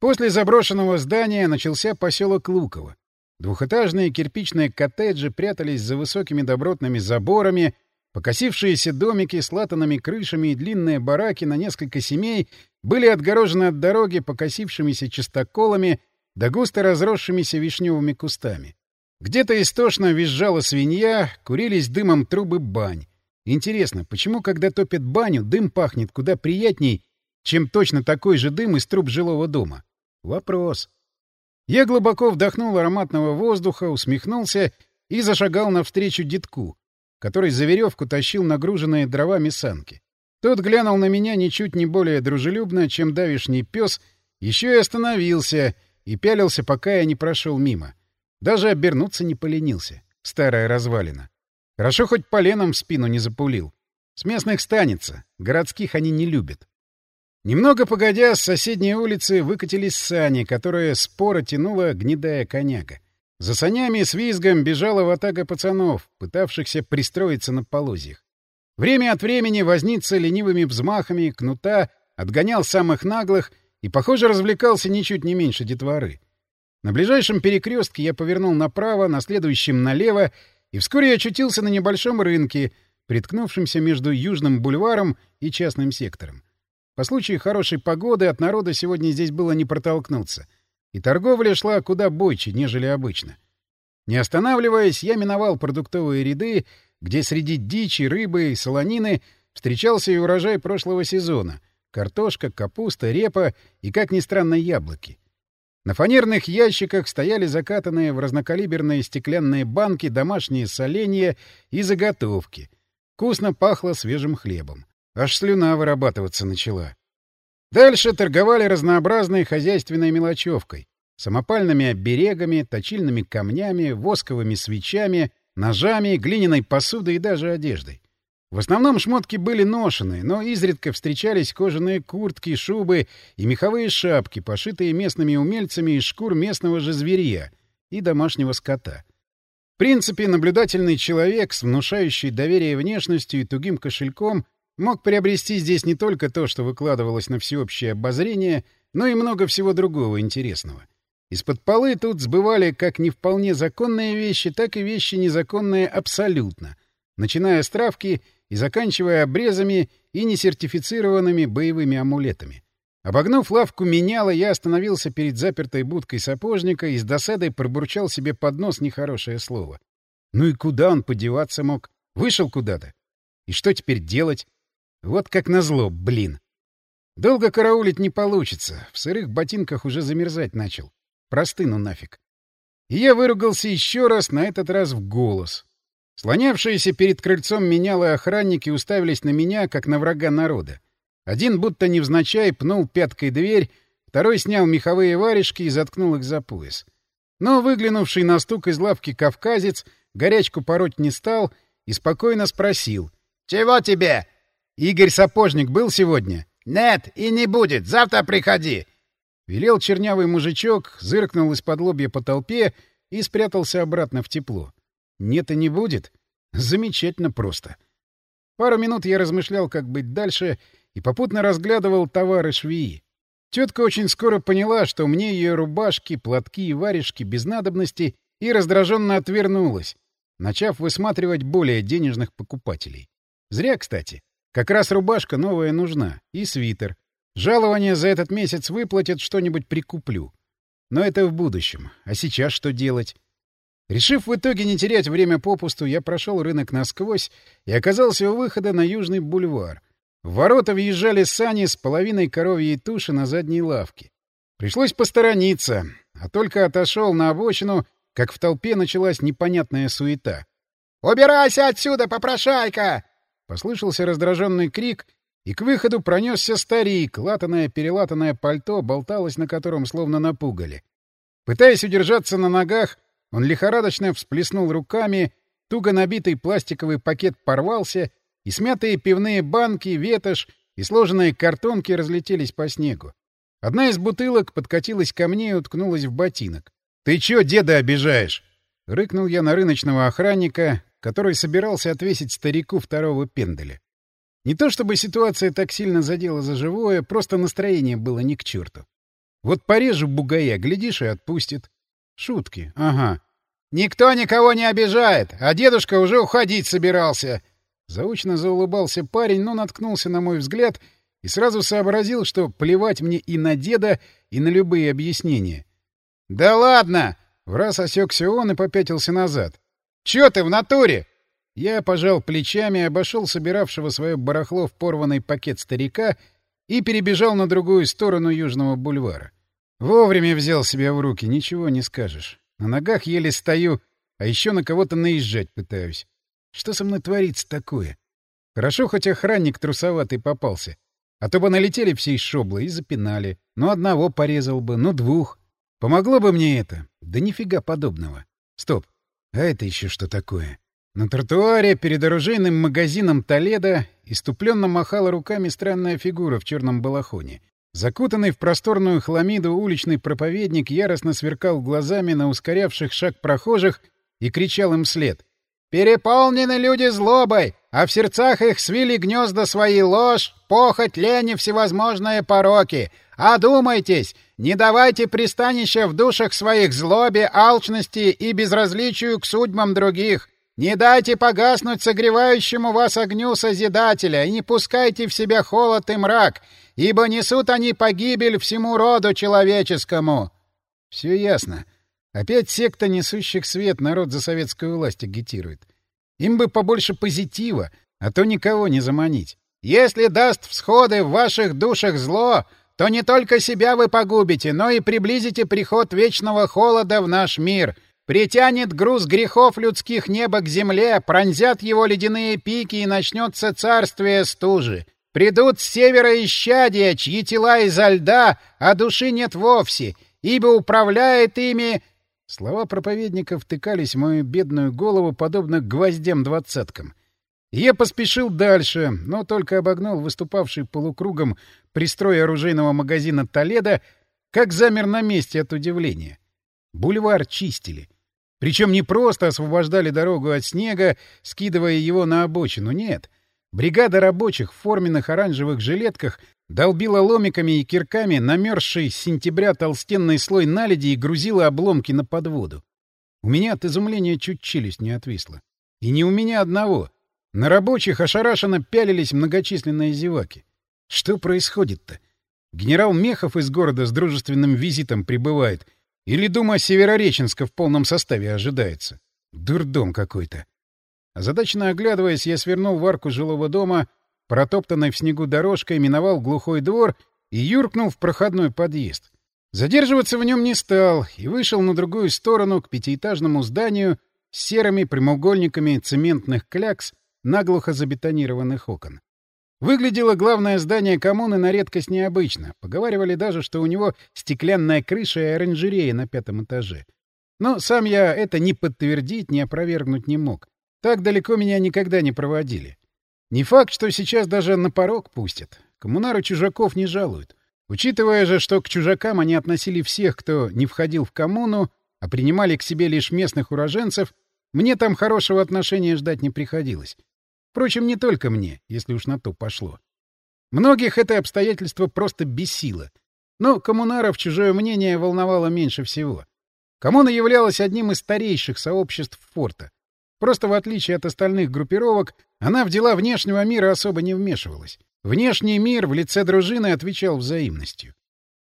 После заброшенного здания начался поселок Луково. Двухэтажные кирпичные коттеджи прятались за высокими добротными заборами, покосившиеся домики с латанными крышами и длинные бараки на несколько семей были отгорожены от дороги покосившимися чистоколами да густо разросшимися вишневыми кустами. Где-то истошно визжала свинья, курились дымом трубы бань. Интересно, почему, когда топят баню, дым пахнет куда приятней, чем точно такой же дым из труб жилого дома? Вопрос. Я глубоко вдохнул ароматного воздуха, усмехнулся и зашагал навстречу детку, который за веревку тащил нагруженные дровами санки. Тот глянул на меня ничуть не более дружелюбно, чем давишний пес, еще и остановился и пялился, пока я не прошел мимо. Даже обернуться не поленился. Старая развалина. Хорошо хоть поленом в спину не запулил. С местных станется, городских они не любят. Немного погодя, с соседней улицы выкатились сани, которые споро тянула гнедая коняга. За санями с визгом бежала ватага пацанов, пытавшихся пристроиться на полозьях. Время от времени возница ленивыми взмахами кнута отгонял самых наглых и, похоже, развлекался ничуть не меньше детворы. На ближайшем перекрестке я повернул направо, на следующем налево, и вскоре очутился на небольшом рынке, приткнувшемся между Южным бульваром и частным сектором. По случаю хорошей погоды от народа сегодня здесь было не протолкнуться, и торговля шла куда бойче, нежели обычно. Не останавливаясь, я миновал продуктовые ряды, где среди дичи, рыбы и солонины встречался и урожай прошлого сезона — картошка, капуста, репа и, как ни странно, яблоки. На фанерных ящиках стояли закатанные в разнокалиберные стеклянные банки домашние соленья и заготовки. Вкусно пахло свежим хлебом. Аж слюна вырабатываться начала. Дальше торговали разнообразной хозяйственной мелочевкой. Самопальными оберегами, точильными камнями, восковыми свечами, ножами, глиняной посудой и даже одеждой. В основном шмотки были ношены, но изредка встречались кожаные куртки, шубы и меховые шапки, пошитые местными умельцами из шкур местного же зверья и домашнего скота. В принципе, наблюдательный человек с внушающей доверие внешностью и тугим кошельком — мог приобрести здесь не только то, что выкладывалось на всеобщее обозрение, но и много всего другого интересного. Из-под полы тут сбывали как не вполне законные вещи, так и вещи незаконные абсолютно, начиная с травки и заканчивая обрезами и несертифицированными боевыми амулетами. Обогнув лавку меняла, я остановился перед запертой будкой сапожника и с досадой пробурчал себе под нос нехорошее слово. Ну и куда он подеваться мог? Вышел куда-то. И что теперь делать? Вот как назло, блин. Долго караулить не получится. В сырых ботинках уже замерзать начал. Простыну нафиг. И я выругался еще раз, на этот раз в голос. Слонявшиеся перед крыльцом меняло охранники уставились на меня, как на врага народа. Один будто невзначай пнул пяткой дверь, второй снял меховые варежки и заткнул их за пояс. Но выглянувший на стук из лавки кавказец горячку пороть не стал и спокойно спросил. — Чего тебе? Игорь Сапожник был сегодня? Нет, и не будет. Завтра приходи. Велел чернявый мужичок, зыркнул из-под лобья по толпе и спрятался обратно в тепло. Нет и не будет? Замечательно просто. Пару минут я размышлял, как быть дальше, и попутно разглядывал товары швеи. Тетка очень скоро поняла, что мне ее рубашки, платки и варежки без надобности, и раздраженно отвернулась, начав высматривать более денежных покупателей. Зря, кстати. Как раз рубашка новая нужна. И свитер. Жалование за этот месяц выплатят, что-нибудь прикуплю. Но это в будущем. А сейчас что делать? Решив в итоге не терять время попусту, я прошел рынок насквозь и оказался у выхода на Южный бульвар. В ворота въезжали сани с половиной коровьей туши на задней лавке. Пришлось посторониться, а только отошел на обочину, как в толпе началась непонятная суета. «Убирайся отсюда, попрошайка! Послышался раздраженный крик, и к выходу пронесся старик, латаное-перелатанное пальто болталось на котором словно напугали. Пытаясь удержаться на ногах, он лихорадочно всплеснул руками, туго набитый пластиковый пакет порвался, и смятые пивные банки, ветошь и сложенные картонки разлетелись по снегу. Одна из бутылок подкатилась ко мне и уткнулась в ботинок. — Ты чё деда обижаешь? — рыкнул я на рыночного охранника, который собирался отвесить старику второго пенделя. Не то чтобы ситуация так сильно задела за живое, просто настроение было не к черту. Вот порежу бугая, глядишь, и отпустит. Шутки, ага. «Никто никого не обижает, а дедушка уже уходить собирался!» Заучно заулыбался парень, но наткнулся на мой взгляд и сразу сообразил, что плевать мне и на деда, и на любые объяснения. «Да ладно!» — в раз осекся он и попятился назад. «Чё ты в натуре?» Я пожал плечами, обошел собиравшего свое барахло в порванный пакет старика и перебежал на другую сторону Южного бульвара. Вовремя взял себя в руки, ничего не скажешь. На ногах еле стою, а еще на кого-то наезжать пытаюсь. Что со мной творится такое? Хорошо, хоть охранник трусоватый попался. А то бы налетели всей шоблы и запинали. Ну, одного порезал бы, ну, двух. Помогло бы мне это? Да нифига подобного. Стоп. А это еще что такое? На тротуаре перед оружейным магазином Толедо иступленно махала руками странная фигура в черном балахоне. Закутанный в просторную хламиду уличный проповедник яростно сверкал глазами на ускорявших шаг прохожих и кричал им вслед. «Переполнены люди злобой, а в сердцах их свили гнезда свои ложь, похоть, лень и всевозможные пороки. Одумайтесь, не давайте пристанища в душах своих злобе, алчности и безразличию к судьбам других». Не дайте погаснуть согревающему вас огню Созидателя, и не пускайте в себя холод и мрак, ибо несут они погибель всему роду человеческому. Все ясно. Опять секта несущих свет народ за советскую власть агитирует. Им бы побольше позитива, а то никого не заманить. Если даст всходы в ваших душах зло, то не только себя вы погубите, но и приблизите приход вечного холода в наш мир — Притянет груз грехов людских неба к земле, пронзят его ледяные пики, и начнется царствие стужи. Придут с севера исчадия, чьи тела изо льда, а души нет вовсе, ибо управляет ими... Слова проповедника втыкались в мою бедную голову, подобно гвоздям-двадцаткам. Я поспешил дальше, но только обогнул выступавший полукругом пристрой оружейного магазина «Толедо», как замер на месте от удивления. Бульвар чистили — причем не просто освобождали дорогу от снега, скидывая его на обочину, нет. Бригада рабочих в форменных оранжевых жилетках долбила ломиками и кирками намерзший с сентября толстенный слой наледи и грузила обломки на подводу. У меня от изумления чуть челюсть не отвисла. И не у меня одного. На рабочих ошарашенно пялились многочисленные зеваки. Что происходит-то? Генерал Мехов из города с дружественным визитом прибывает — или Дума Северореченска в полном составе ожидается? Дурдом какой-то. Озадаченно оглядываясь, я свернул в арку жилого дома, протоптанной в снегу дорожкой, миновал глухой двор и юркнул в проходной подъезд. Задерживаться в нем не стал и вышел на другую сторону к пятиэтажному зданию с серыми прямоугольниками цементных клякс наглухо забетонированных окон. Выглядело главное здание коммуны на редкость необычно. Поговаривали даже, что у него стеклянная крыша и оранжерея на пятом этаже. Но сам я это ни подтвердить, ни опровергнуть не мог. Так далеко меня никогда не проводили. Не факт, что сейчас даже на порог пустят. Коммунары чужаков не жалуют. Учитывая же, что к чужакам они относили всех, кто не входил в коммуну, а принимали к себе лишь местных уроженцев, мне там хорошего отношения ждать не приходилось. Впрочем, не только мне, если уж на то пошло. Многих это обстоятельство просто бесило. Но коммунаров чужое мнение волновало меньше всего. Коммуна являлась одним из старейших сообществ форта. Просто в отличие от остальных группировок, она в дела внешнего мира особо не вмешивалась. Внешний мир в лице дружины отвечал взаимностью.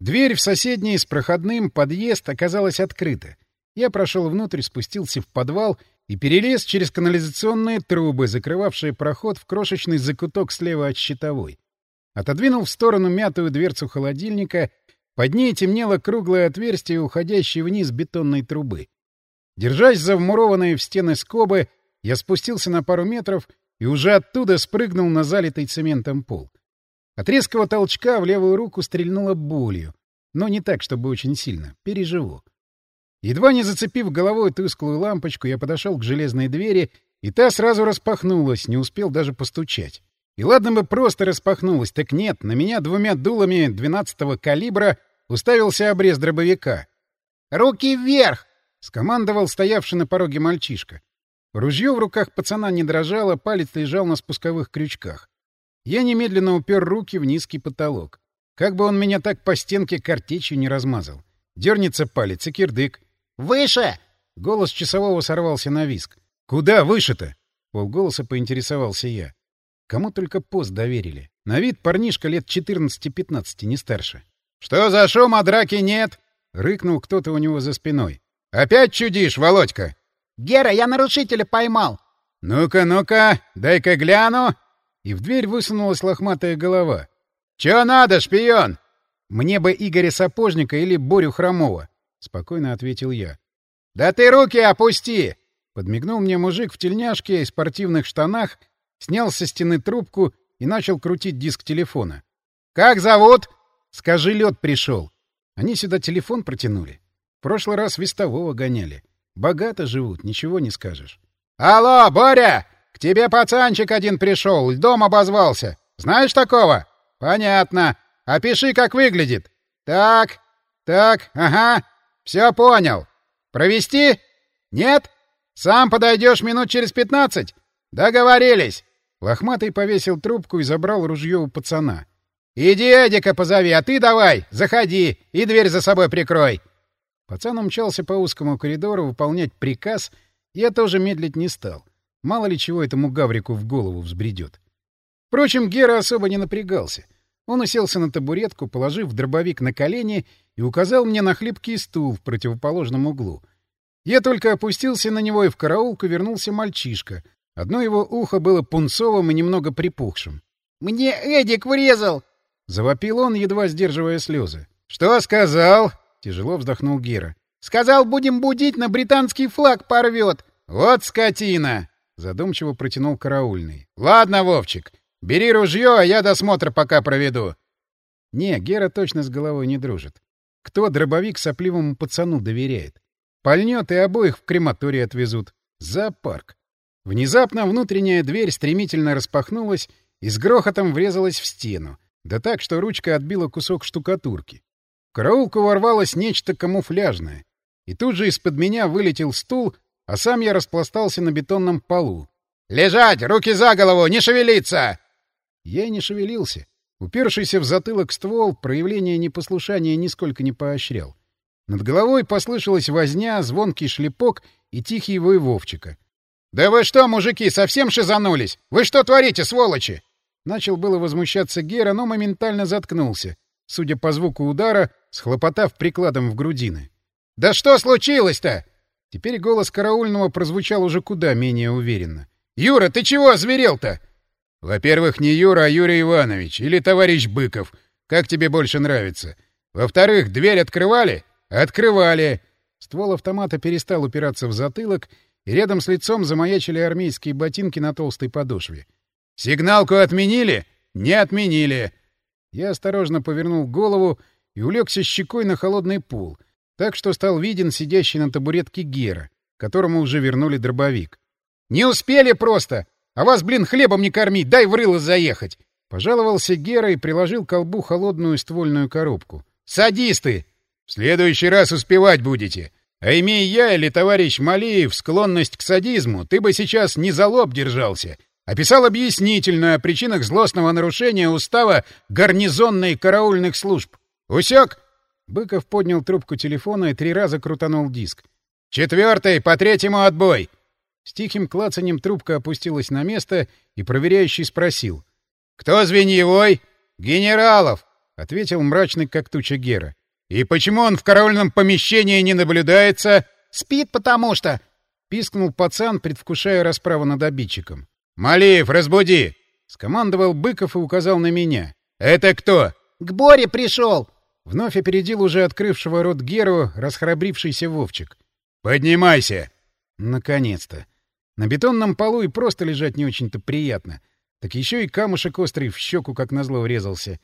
Дверь в соседний с проходным подъезд оказалась открыта. Я прошел внутрь, спустился в подвал и перелез через канализационные трубы, закрывавшие проход в крошечный закуток слева от щитовой. Отодвинул в сторону мятую дверцу холодильника, под ней темнело круглое отверстие, уходящее вниз бетонной трубы. Держась за вмурованные в стены скобы, я спустился на пару метров и уже оттуда спрыгнул на залитый цементом пол. От резкого толчка в левую руку стрельнуло болью, но не так, чтобы очень сильно. Переживу. Едва не зацепив головой тусклую лампочку, я подошел к железной двери, и та сразу распахнулась, не успел даже постучать. И ладно бы просто распахнулась, так нет, на меня двумя дулами 12-го калибра уставился обрез дробовика. «Руки вверх!» — скомандовал стоявший на пороге мальчишка. Ружье в руках пацана не дрожало, палец лежал на спусковых крючках. Я немедленно упер руки в низкий потолок. Как бы он меня так по стенке картечью не размазал. Дернется палец и кирдык. «Выше!» Голос часового сорвался на виск. «Куда выше-то?» Полголоса поинтересовался я. Кому только пост доверили. На вид парнишка лет 14-15, не старше. «Что за шум, а драки нет?» — рыкнул кто-то у него за спиной. «Опять чудишь, Володька?» «Гера, я нарушителя поймал!» «Ну-ка, ну-ка, дай-ка гляну!» И в дверь высунулась лохматая голова. «Чё надо, шпион?» «Мне бы Игоря Сапожника или Борю Хромова», — спокойно ответил я. «Да ты руки опусти!» Подмигнул мне мужик в тельняшке и спортивных штанах, снял со стены трубку и начал крутить диск телефона. «Как зовут?» «Скажи, лед пришел». Они сюда телефон протянули. В прошлый раз вестового гоняли. Богато живут, ничего не скажешь. «Алло, Боря! К тебе пацанчик один пришел, льдом обозвался. Знаешь такого?» «Понятно. Опиши, как выглядит». «Так, так, ага. Все понял. Провести? Нет? Сам подойдешь минут через пятнадцать? Договорились!» Лохматый повесил трубку и забрал ружье у пацана. «Иди Эдика позови, а ты давай, заходи и дверь за собой прикрой!» Пацан умчался по узкому коридору выполнять приказ, я тоже медлить не стал. Мало ли чего этому гаврику в голову взбредет. Впрочем, Гера особо не напрягался. Он уселся на табуретку, положив дробовик на колени и указал мне на хлипкий стул в противоположном углу. Я только опустился на него, и в караулку вернулся мальчишка. Одно его ухо было пунцовым и немного припухшим. «Мне Эдик врезал!» — завопил он, едва сдерживая слезы. «Что сказал?» — тяжело вздохнул Гера. «Сказал, будем будить, на британский флаг порвет!» «Вот скотина!» — задумчиво протянул караульный. «Ладно, Вовчик, бери ружье, а я досмотр пока проведу». Не, Гера точно с головой не дружит. Кто дробовик сопливому пацану доверяет? Пальнет и обоих в крематорий отвезут. Зоопарк. Внезапно внутренняя дверь стремительно распахнулась и с грохотом врезалась в стену. Да так, что ручка отбила кусок штукатурки. В караулку ворвалось нечто камуфляжное. И тут же из-под меня вылетел стул, а сам я распластался на бетонном полу. «Лежать! Руки за голову! Не шевелиться!» Я и не шевелился. Упершийся в затылок ствол проявление непослушания нисколько не поощрял. Над головой послышалась возня, звонкий шлепок и тихий вой Вовчика. «Да вы что, мужики, совсем шизанулись? Вы что творите, сволочи?» Начал было возмущаться Гера, но моментально заткнулся, судя по звуку удара, схлопотав прикладом в грудины. «Да что случилось-то?» Теперь голос караульного прозвучал уже куда менее уверенно. «Юра, ты чего озверел-то?» Во-первых, не Юра, а Юрий Иванович или товарищ Быков. Как тебе больше нравится? Во-вторых, дверь открывали? Открывали. Ствол автомата перестал упираться в затылок, и рядом с лицом замаячили армейские ботинки на толстой подошве. Сигналку отменили? Не отменили. Я осторожно повернул голову и улегся щекой на холодный пол, так что стал виден сидящий на табуретке Гера, которому уже вернули дробовик. «Не успели просто! А вас, блин, хлебом не кормить, дай в рыло заехать!» Пожаловался Гера и приложил к колбу холодную ствольную коробку. «Садисты! В следующий раз успевать будете. А имей я или товарищ Малиев склонность к садизму, ты бы сейчас не за лоб держался, а писал объяснительную о причинах злостного нарушения устава гарнизонной караульных служб. Усек?» Быков поднял трубку телефона и три раза крутанул диск. «Четвертый, по третьему отбой!» С тихим клацанем трубка опустилась на место, и проверяющий спросил. «Кто звеньевой?» «Генералов!» — ответил мрачный как туча Гера. «И почему он в караульном помещении не наблюдается?» «Спит, потому что...» — пискнул пацан, предвкушая расправу над обидчиком. «Малиев, разбуди!» — скомандовал Быков и указал на меня. «Это кто?» «К Боре пришел!» Вновь опередил уже открывшего рот Геру расхрабрившийся Вовчик. «Поднимайся!» Наконец-то! На бетонном полу и просто лежать не очень-то приятно. Так еще и камушек острый в щеку, как назло, врезался.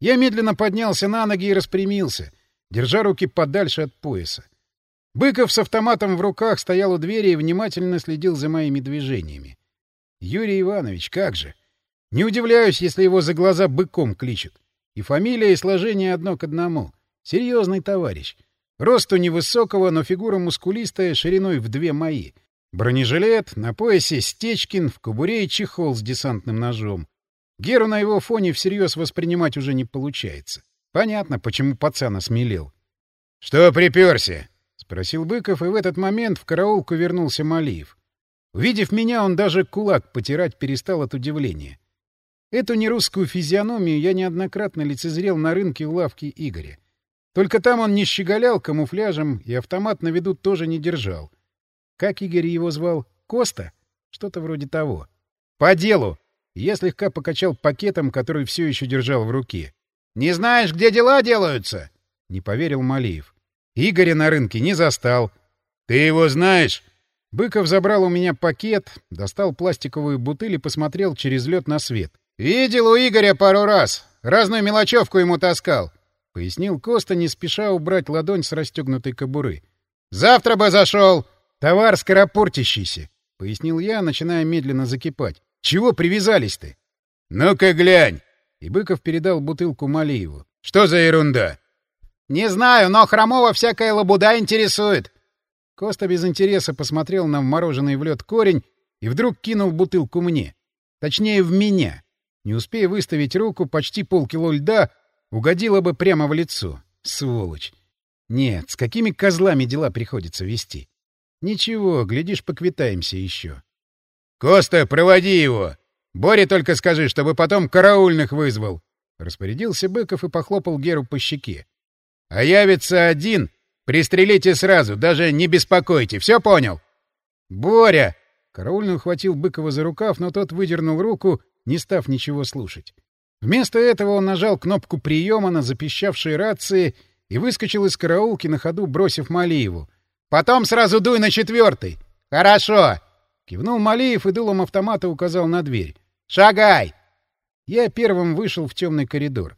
Я медленно поднялся на ноги и распрямился, держа руки подальше от пояса. Быков с автоматом в руках стоял у двери и внимательно следил за моими движениями. Юрий Иванович, как же! Не удивляюсь, если его за глаза быком кличут. И фамилия, и сложение одно к одному. Серьезный товарищ. Росту невысокого, но фигура мускулистая, шириной в две мои — Бронежилет, на поясе Стечкин, в кобуре и чехол с десантным ножом. Геру на его фоне всерьез воспринимать уже не получается. Понятно, почему пацан осмелел. — Что приперся? — спросил Быков, и в этот момент в караулку вернулся Малиев. Увидев меня, он даже кулак потирать перестал от удивления. Эту нерусскую физиономию я неоднократно лицезрел на рынке у лавки Игоря. Только там он не щеголял камуфляжем и автомат на виду тоже не держал. Как Игорь его звал? Коста? Что-то вроде того. «По делу!» Я слегка покачал пакетом, который все еще держал в руке. «Не знаешь, где дела делаются?» — не поверил Малиев. Игоря на рынке не застал. «Ты его знаешь?» Быков забрал у меня пакет, достал пластиковую бутыль и посмотрел через лед на свет. «Видел у Игоря пару раз. Разную мелочевку ему таскал», — пояснил Коста, не спеша убрать ладонь с расстегнутой кобуры. «Завтра бы зашел!» «Товар скоропортящийся», — пояснил я, начиная медленно закипать. «Чего привязались ты?» «Ну-ка глянь!» И Быков передал бутылку Малиеву. «Что за ерунда?» «Не знаю, но Хромова всякая лабуда интересует». Коста без интереса посмотрел на вмороженный в лед корень и вдруг кинул бутылку мне. Точнее, в меня. Не успея выставить руку, почти полкило льда угодило бы прямо в лицо. Сволочь. Нет, с какими козлами дела приходится вести? Ничего, глядишь, поквитаемся еще. — Коста, проводи его! Боре только скажи, чтобы потом караульных вызвал! — распорядился Быков и похлопал Геру по щеке. — А явится один, пристрелите сразу, даже не беспокойте, все понял? — Боря! Караульный ухватил Быкова за рукав, но тот выдернул руку, не став ничего слушать. Вместо этого он нажал кнопку приема на запищавшей рации и выскочил из караулки на ходу, бросив Малиеву. Потом сразу дуй на четвертый. Хорошо. Кивнул Малиев и дулом автомата указал на дверь. Шагай. Я первым вышел в темный коридор.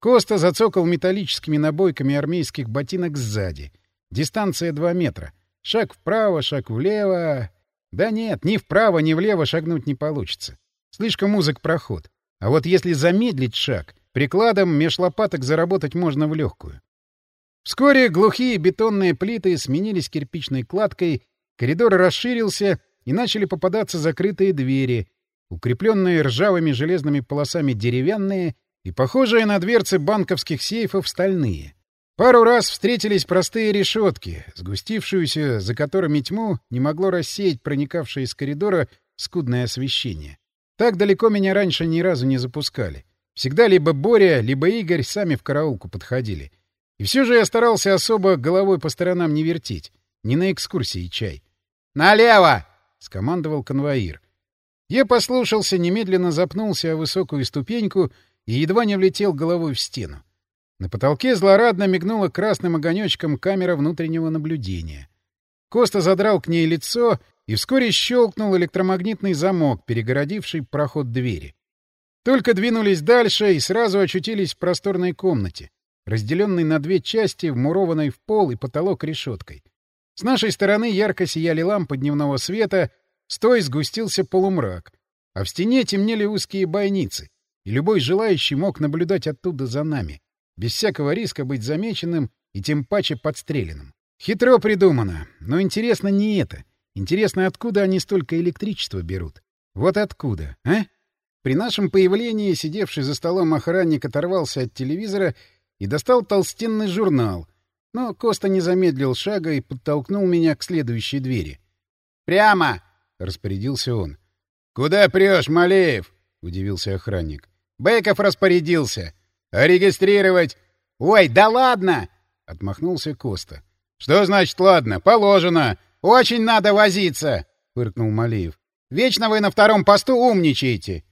Коста зацокал металлическими набойками армейских ботинок сзади. Дистанция два метра. Шаг вправо, шаг влево. Да нет, ни вправо, ни влево шагнуть не получится. Слишком узок проход. А вот если замедлить шаг, прикладом меж лопаток заработать можно в легкую. Вскоре глухие бетонные плиты сменились кирпичной кладкой, коридор расширился, и начали попадаться закрытые двери, укрепленные ржавыми железными полосами деревянные и похожие на дверцы банковских сейфов стальные. Пару раз встретились простые решетки, сгустившуюся, за которыми тьму не могло рассеять проникавшее из коридора скудное освещение. Так далеко меня раньше ни разу не запускали. Всегда либо Боря, либо Игорь сами в караулку подходили — и все же я старался особо головой по сторонам не вертеть. Не на экскурсии чай. «Налево!» — скомандовал конвоир. Я послушался, немедленно запнулся о высокую ступеньку и едва не влетел головой в стену. На потолке злорадно мигнула красным огонечком камера внутреннего наблюдения. Коста задрал к ней лицо, и вскоре щелкнул электромагнитный замок, перегородивший проход двери. Только двинулись дальше и сразу очутились в просторной комнате разделенный на две части, вмурованной в пол и потолок решеткой. С нашей стороны ярко сияли лампы дневного света, с сгустился полумрак, а в стене темнели узкие бойницы, и любой желающий мог наблюдать оттуда за нами, без всякого риска быть замеченным и тем паче подстреленным. Хитро придумано, но интересно не это. Интересно, откуда они столько электричества берут. Вот откуда, а? При нашем появлении сидевший за столом охранник оторвался от телевизора и достал толстенный журнал, но Коста не замедлил шага и подтолкнул меня к следующей двери. «Прямо!» — распорядился он. «Куда прешь, Малеев?» — удивился охранник. «Быков распорядился. А регистрировать?» «Ой, да ладно!» — отмахнулся Коста. «Что значит ладно? Положено. Очень надо возиться!» — фыркнул Малеев. «Вечно вы на втором посту умничаете.